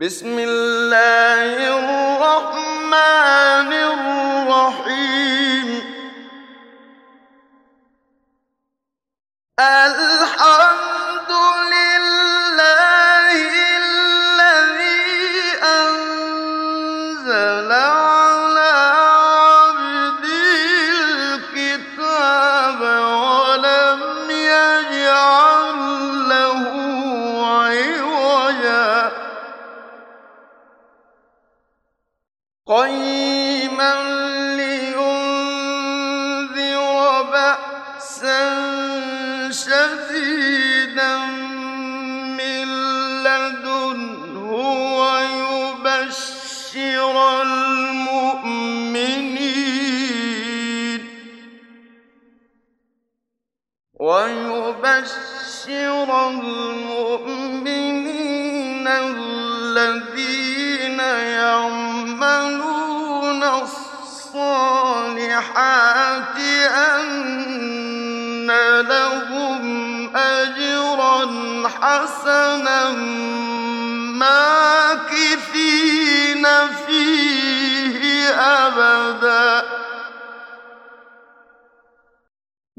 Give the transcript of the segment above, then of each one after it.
بسم الله الرحمن بشر المؤمنين الذين يعملون الصالحات أن لهم أجرا حسنا ماكثين فيه أبداً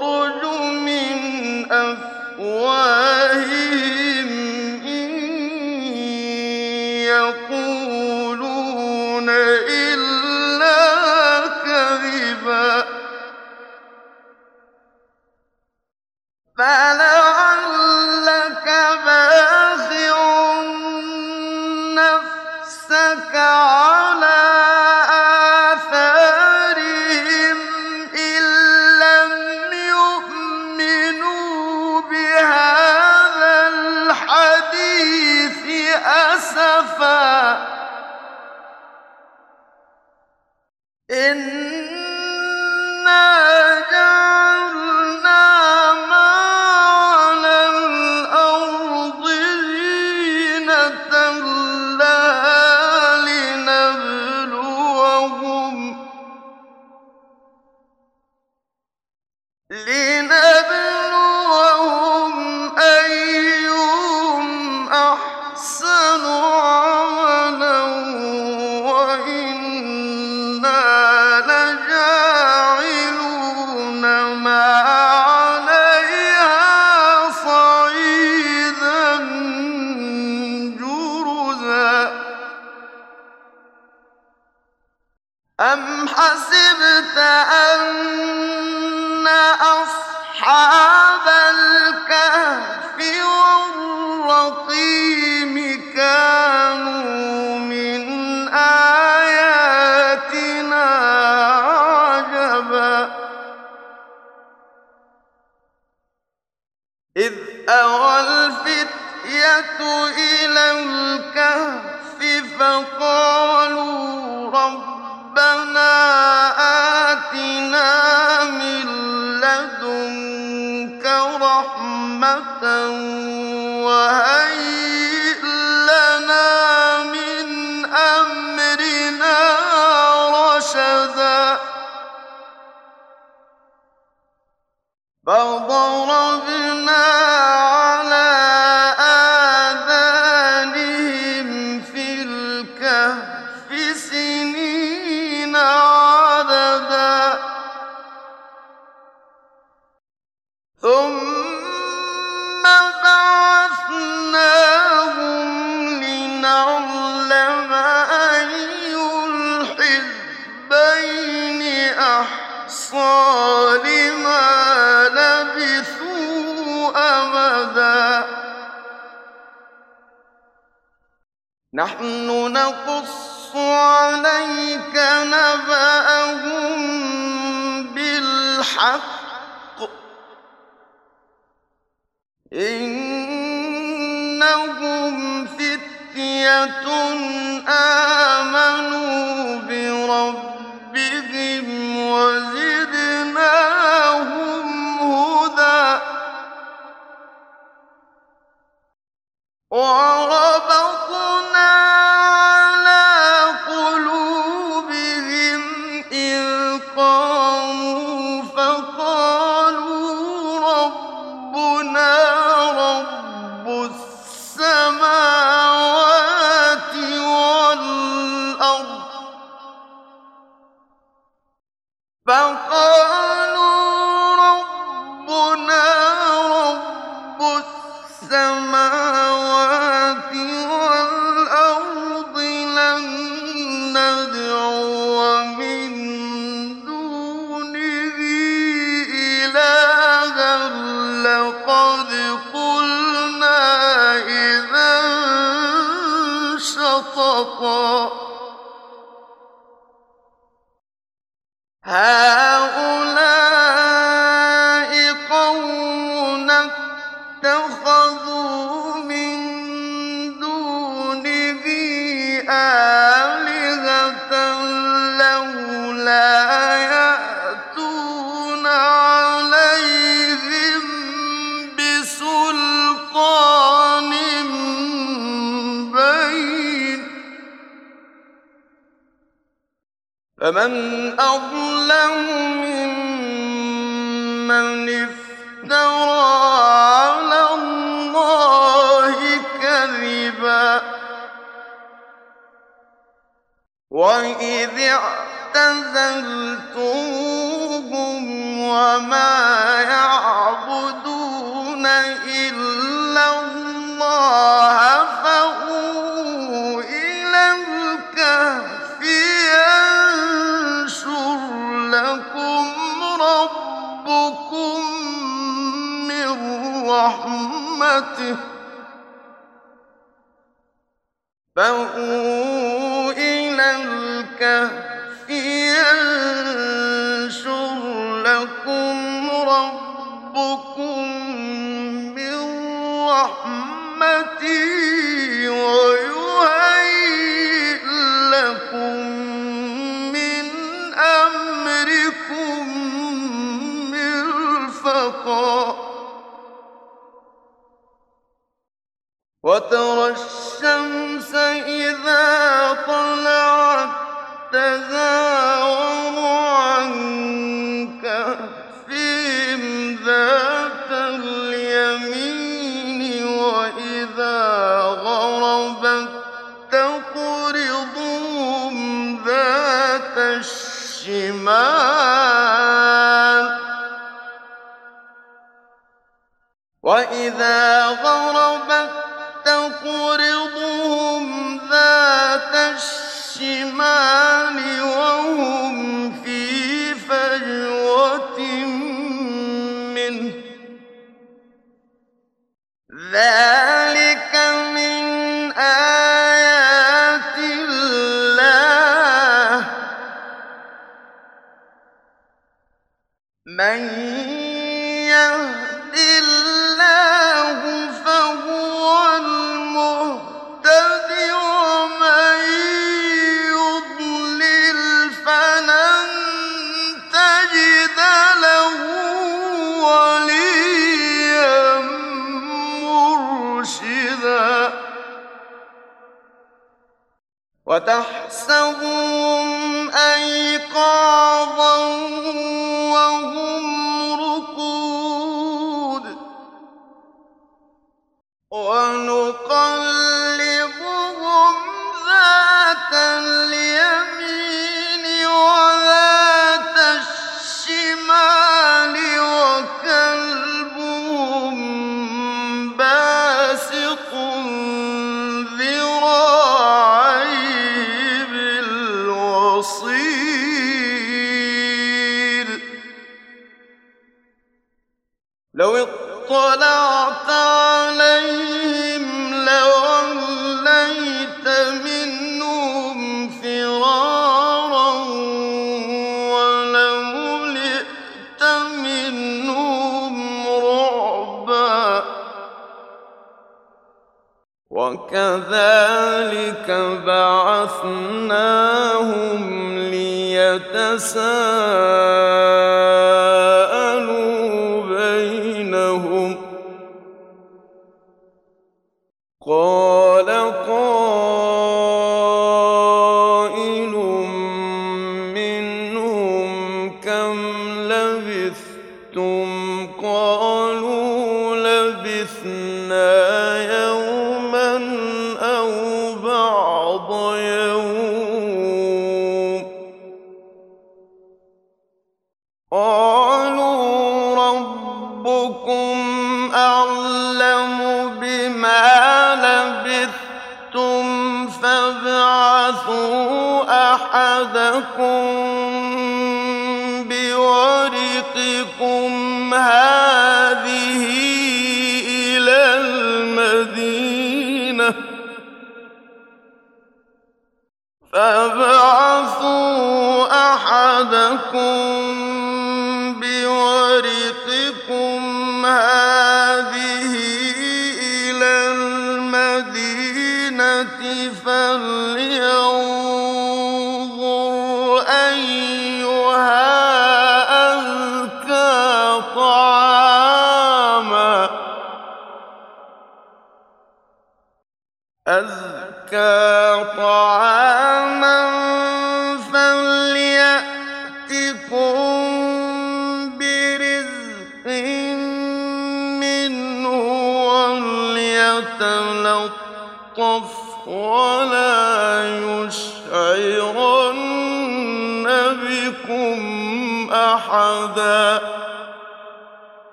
تخرج من أفواههم فمن أظلم ممن افترى على الله كذبا وإذ اعتزلتموهم وما يعلمون فهو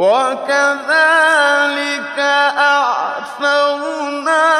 وكذلك أعثرنا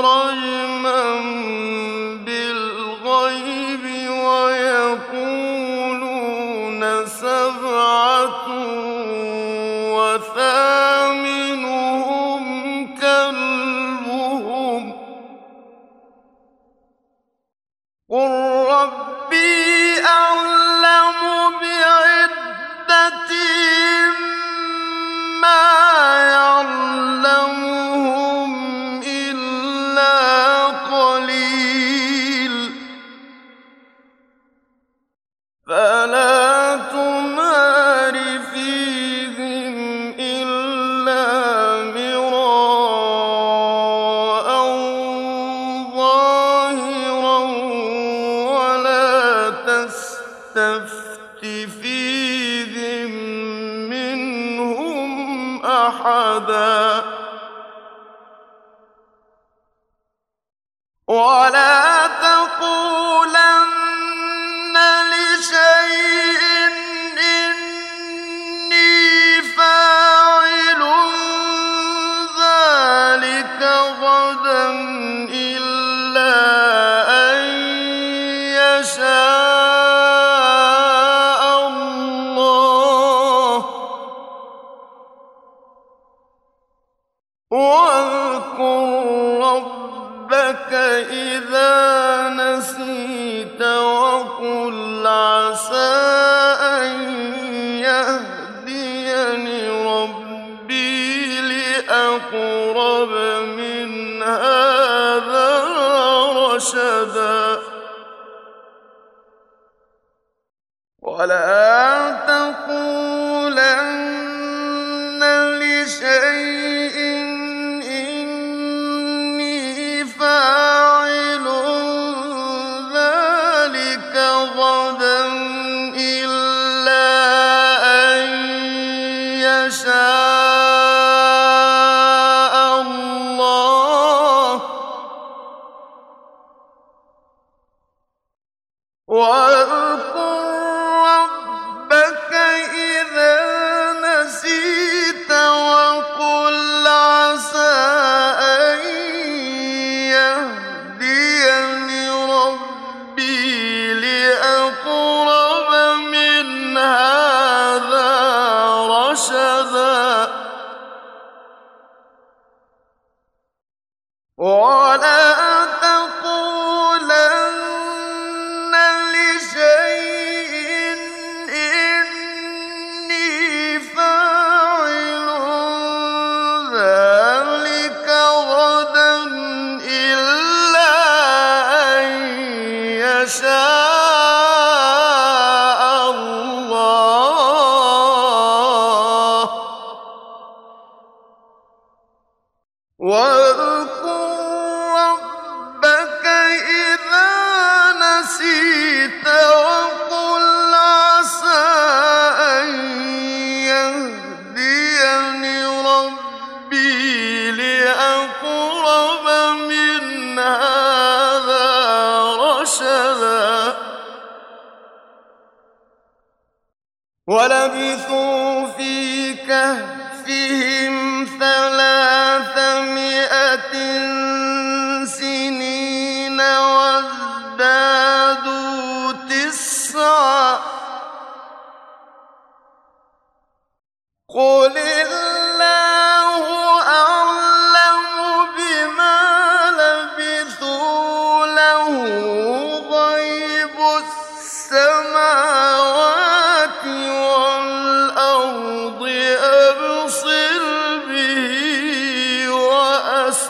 رجما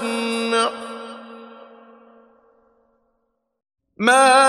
وأسمع ما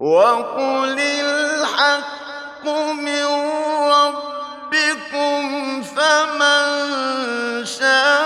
وقل الحق من ربكم فمن شاء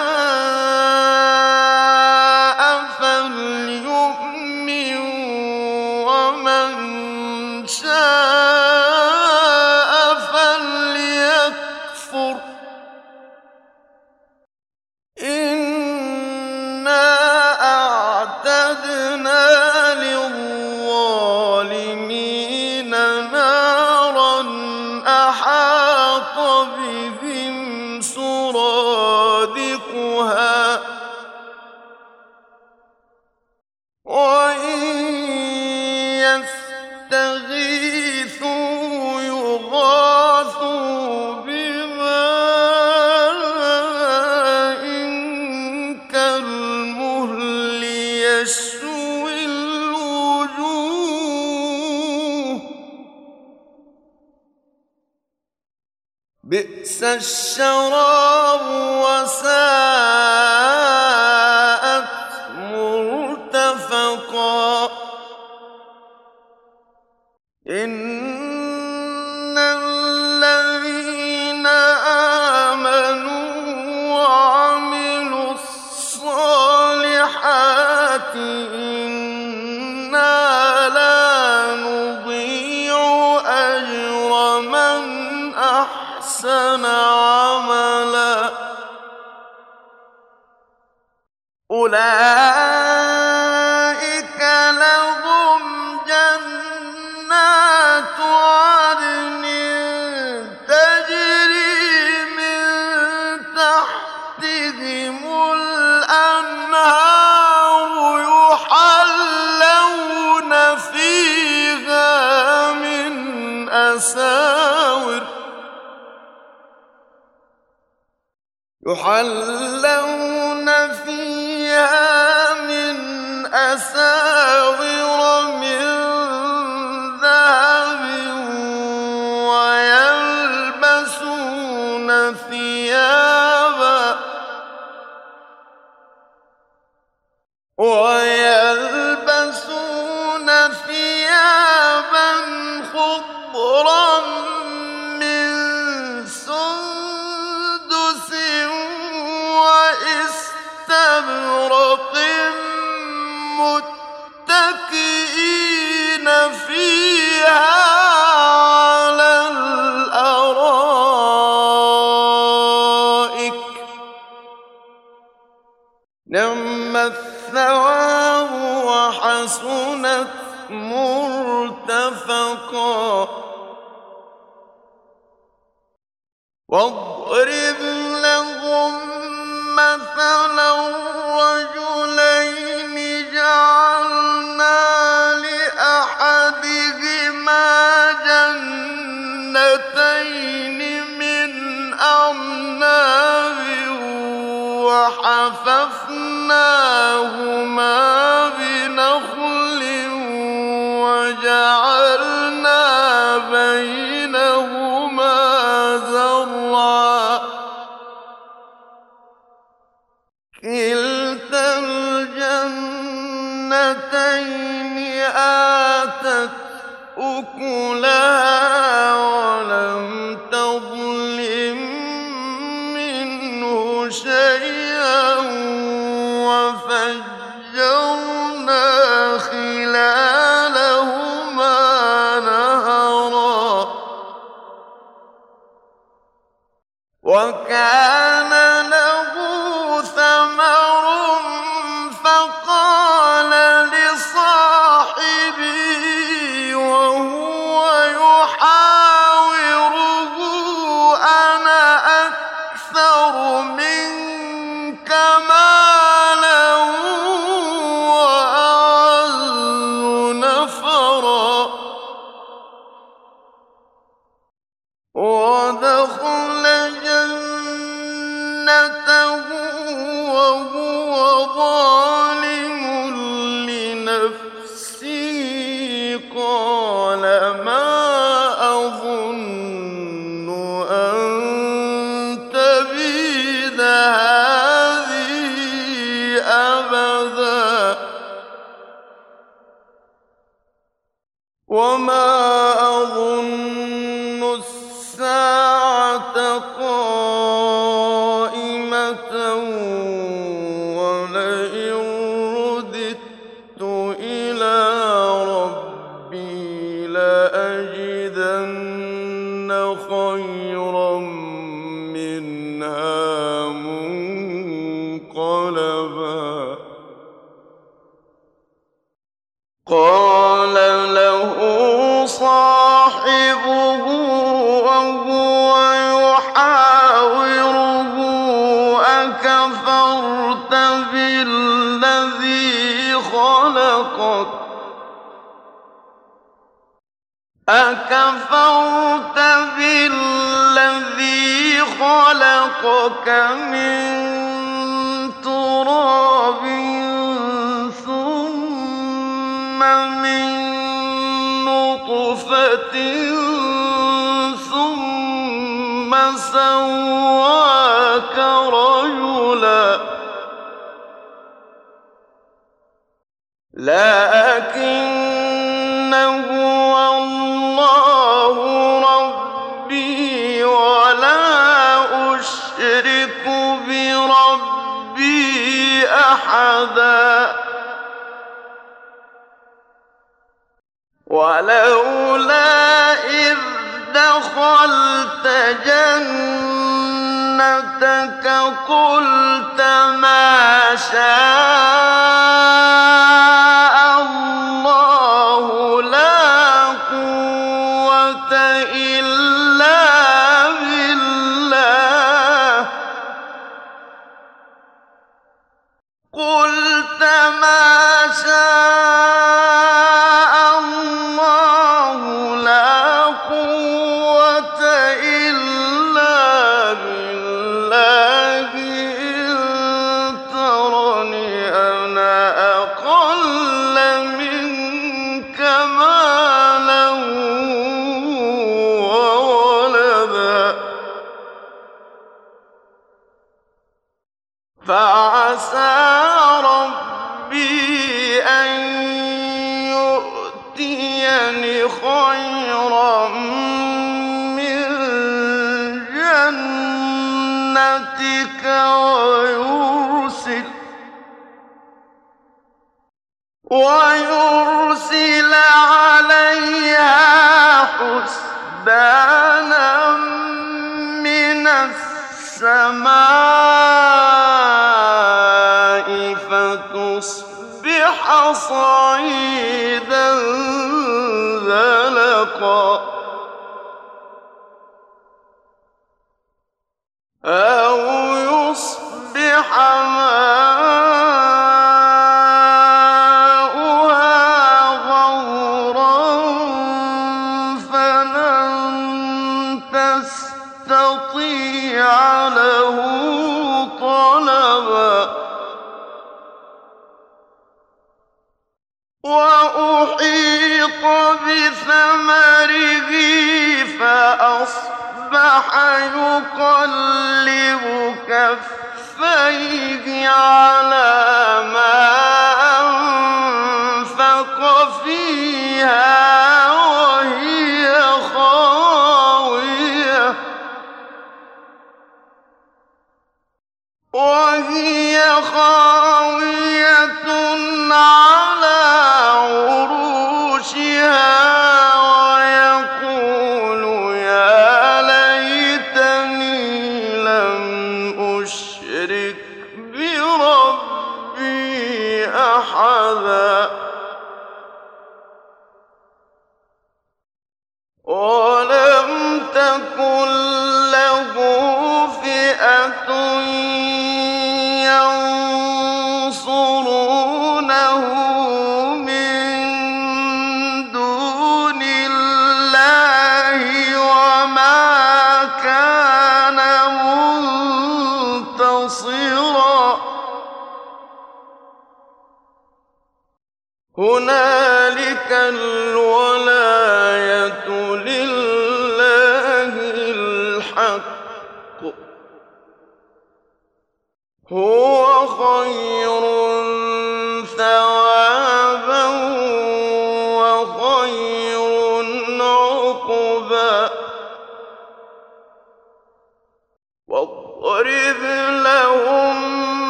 الشراب وساءت أساور يحلون فيها من أساور من ذهب ويلبسون ثيابا. أحدا ولولا إذ دخلت جنتك قلت ما شاء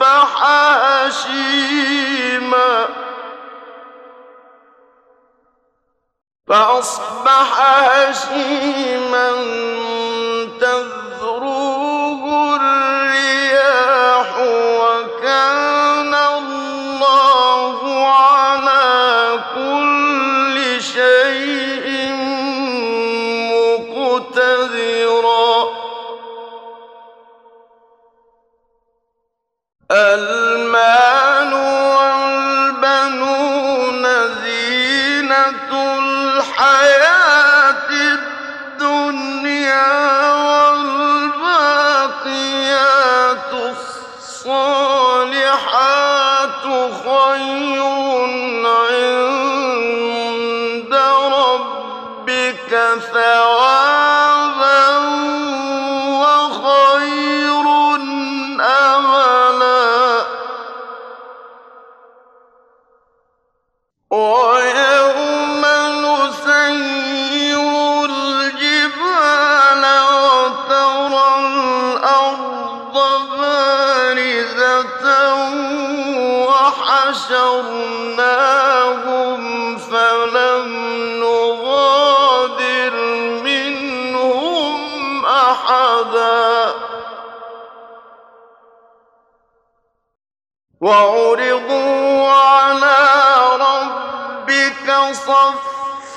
فأصبح هشيما. فأصبح هشيما.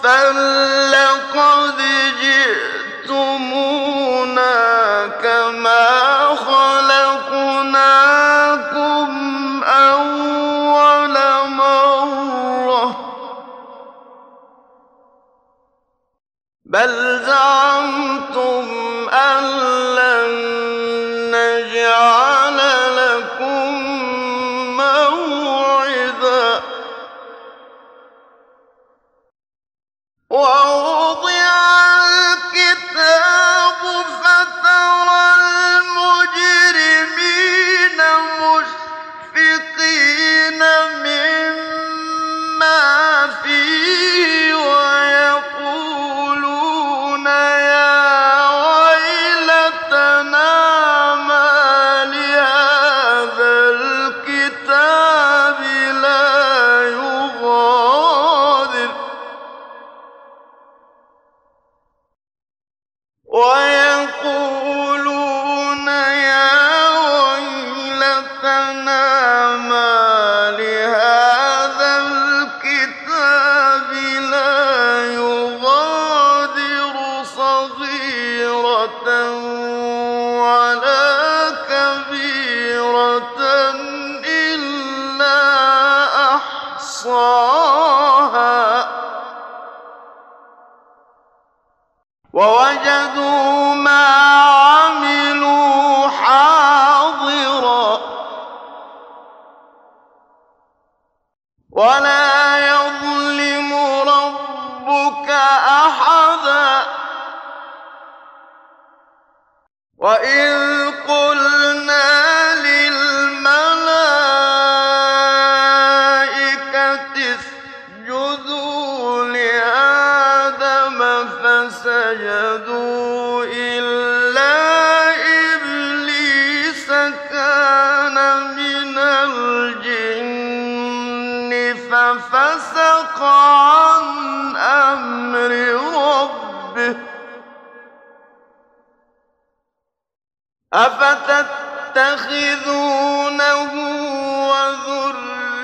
فلق تتخذونه وذريته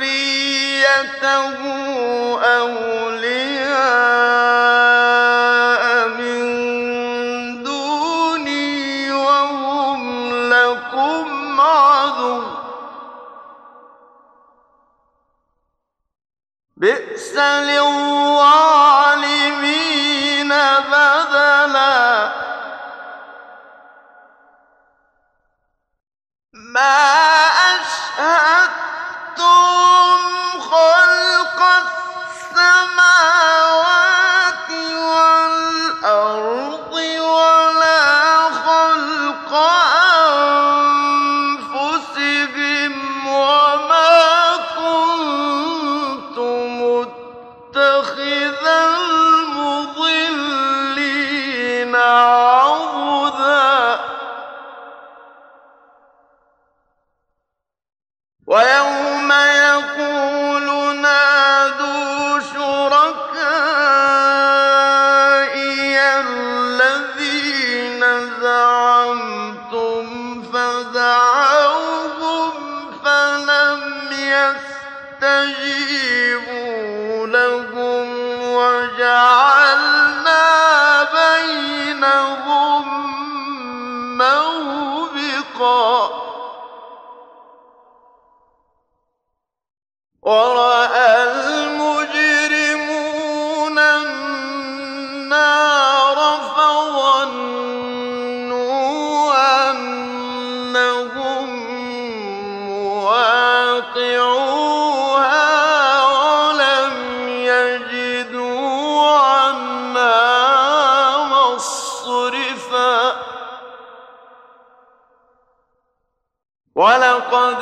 أولياء من دوني وهم لكم عدو. بئس للظالمين ما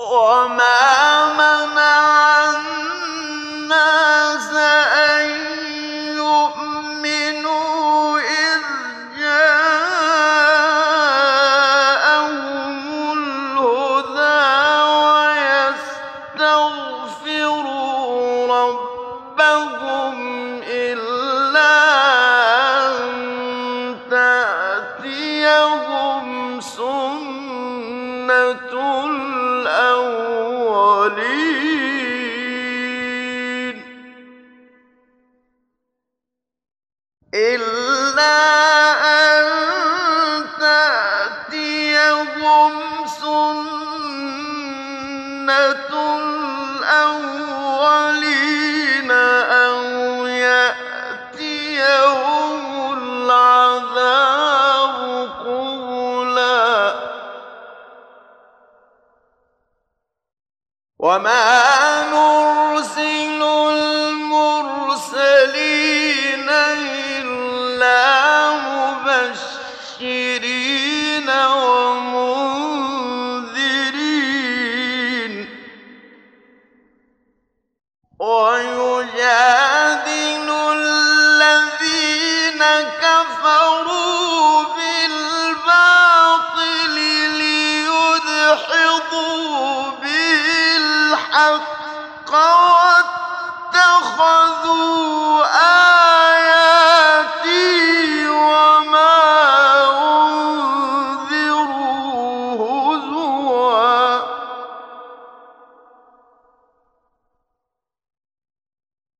وما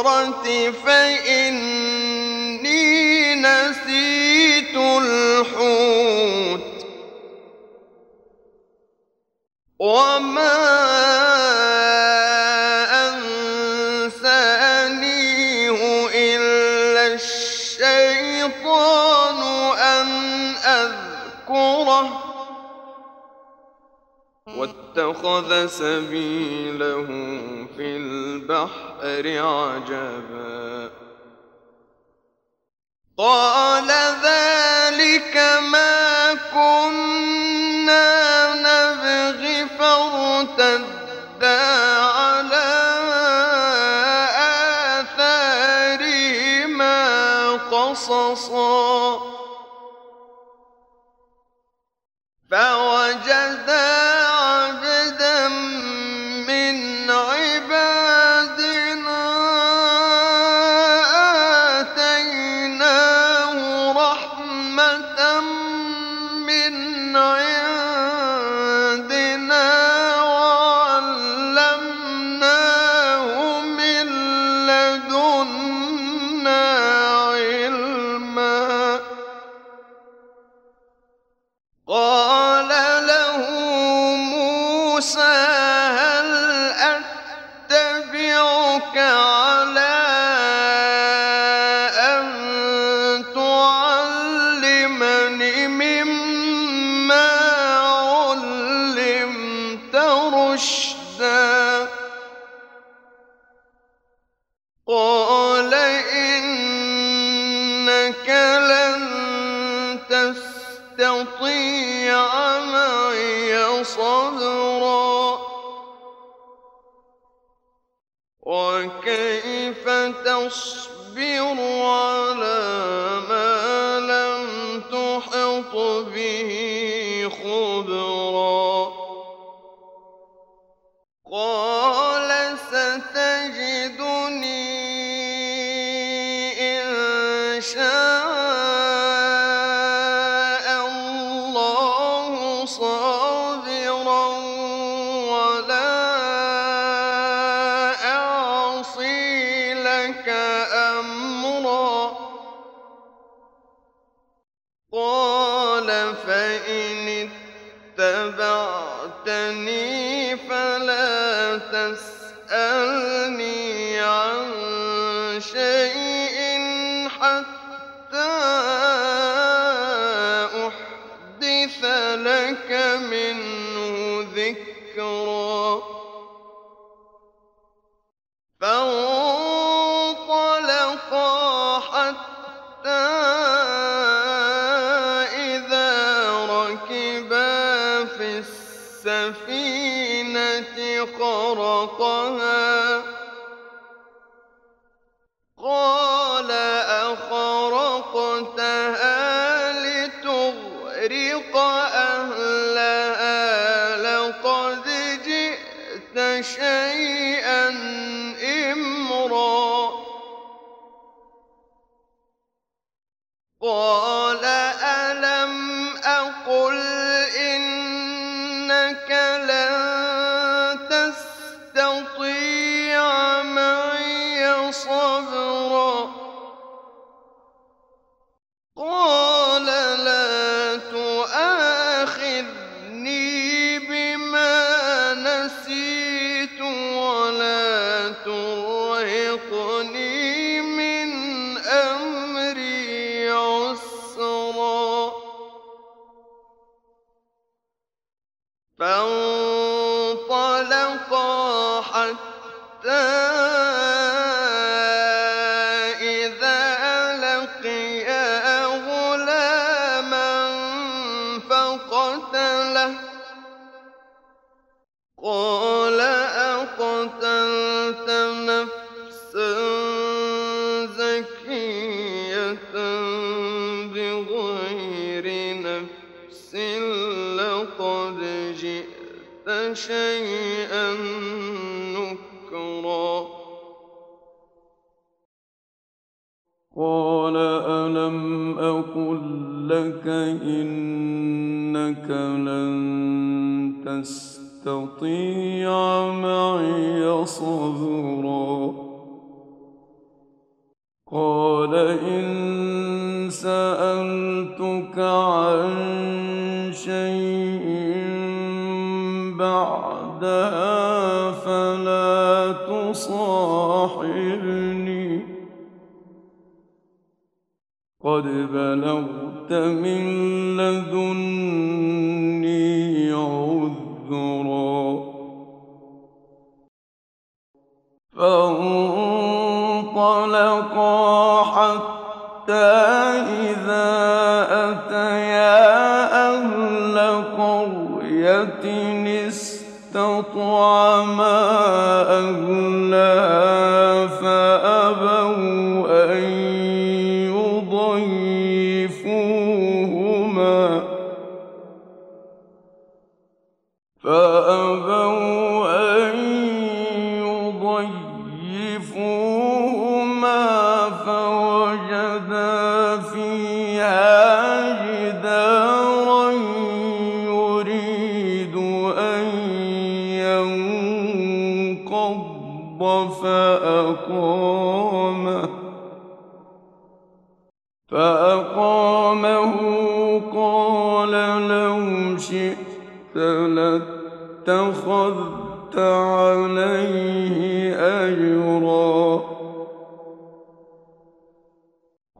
السورة فإني نسيت الحوت. وما أنسانيه إلا الشيطان أن أذكره. واتخذ سبيله في البحر عجبا. قال ذلك ما كنت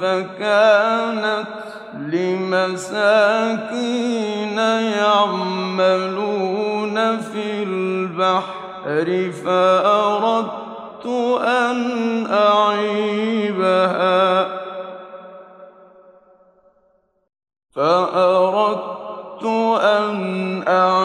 فكانت لمساكين يعملون في البحر فأردت أن أعيبها. فأردت أن أعيبها.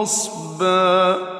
غصبا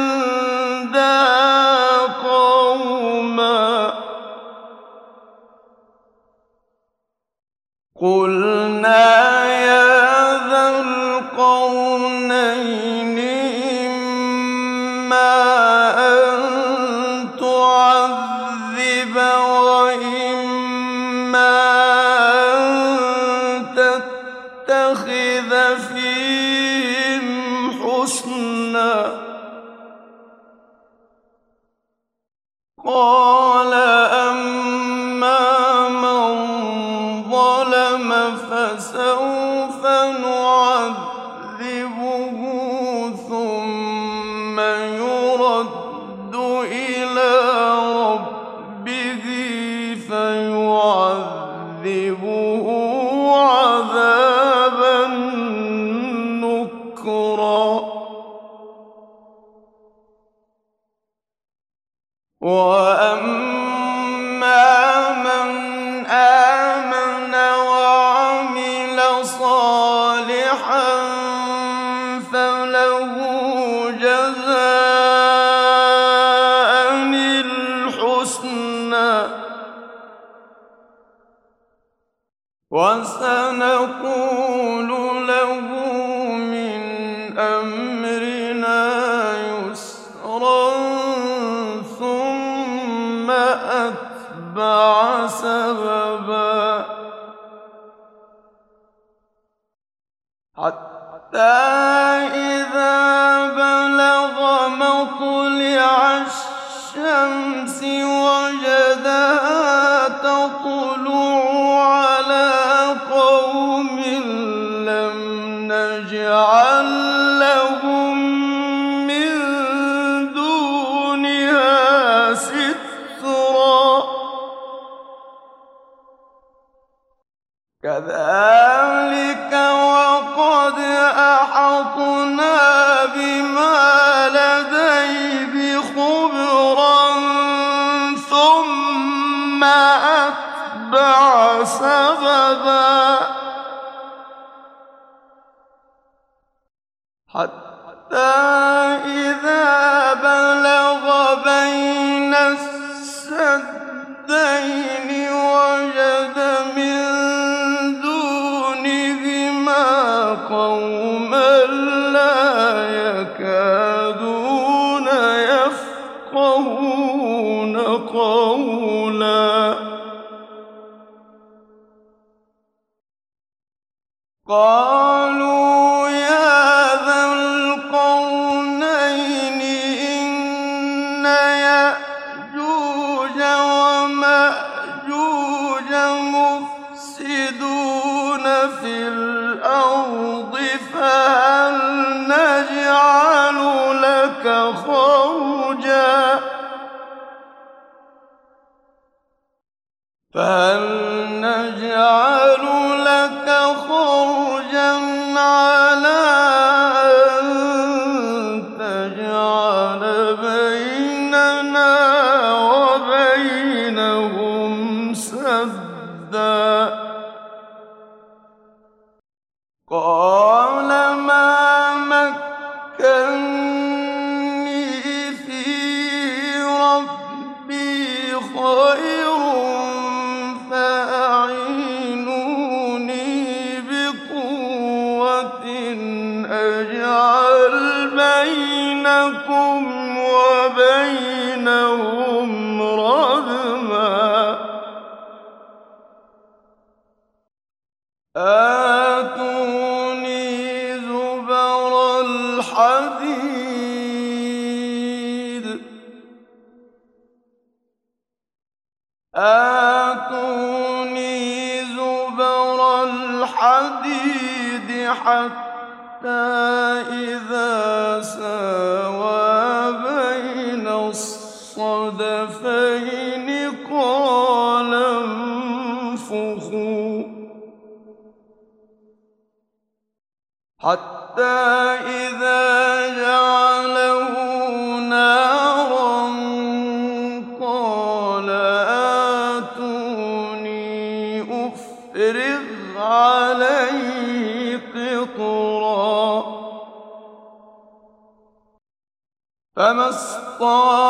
وسنقول أتبع حق استطاعوا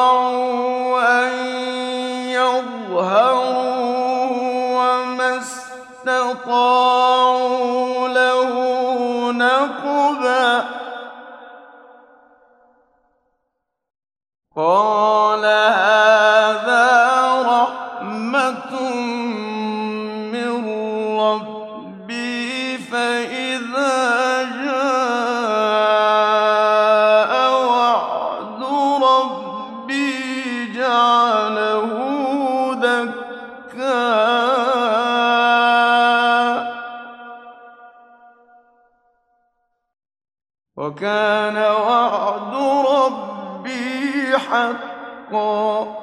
وكان وعد ربي حقا.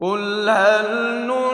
قل هل ن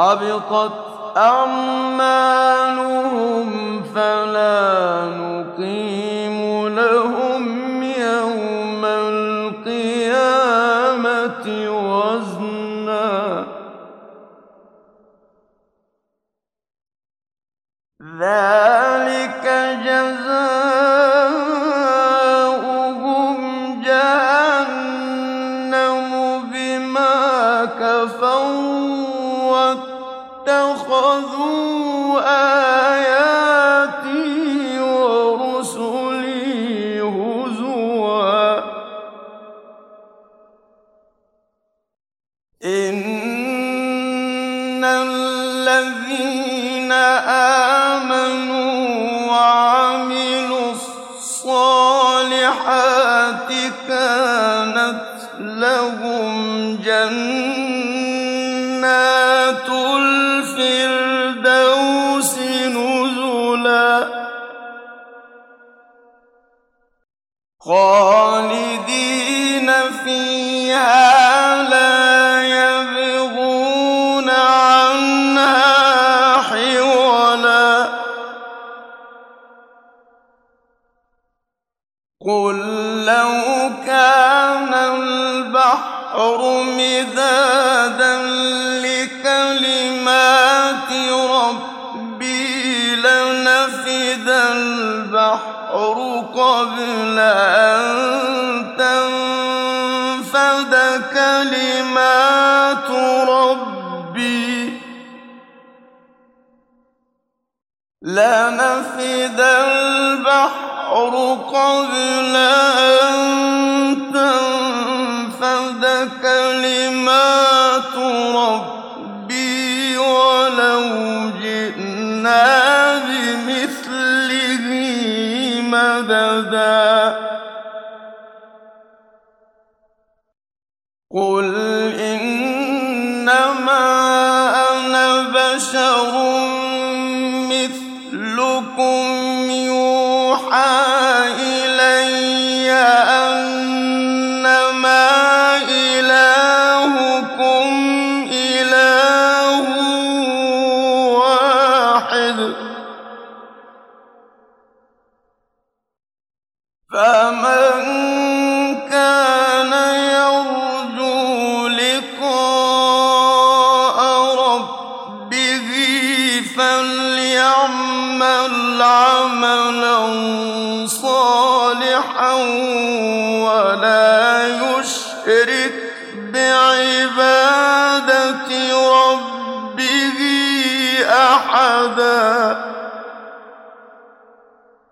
حبطت أعمالهم فلا نقيم لنفد البحر قبل أن عبادة ربه أحدا.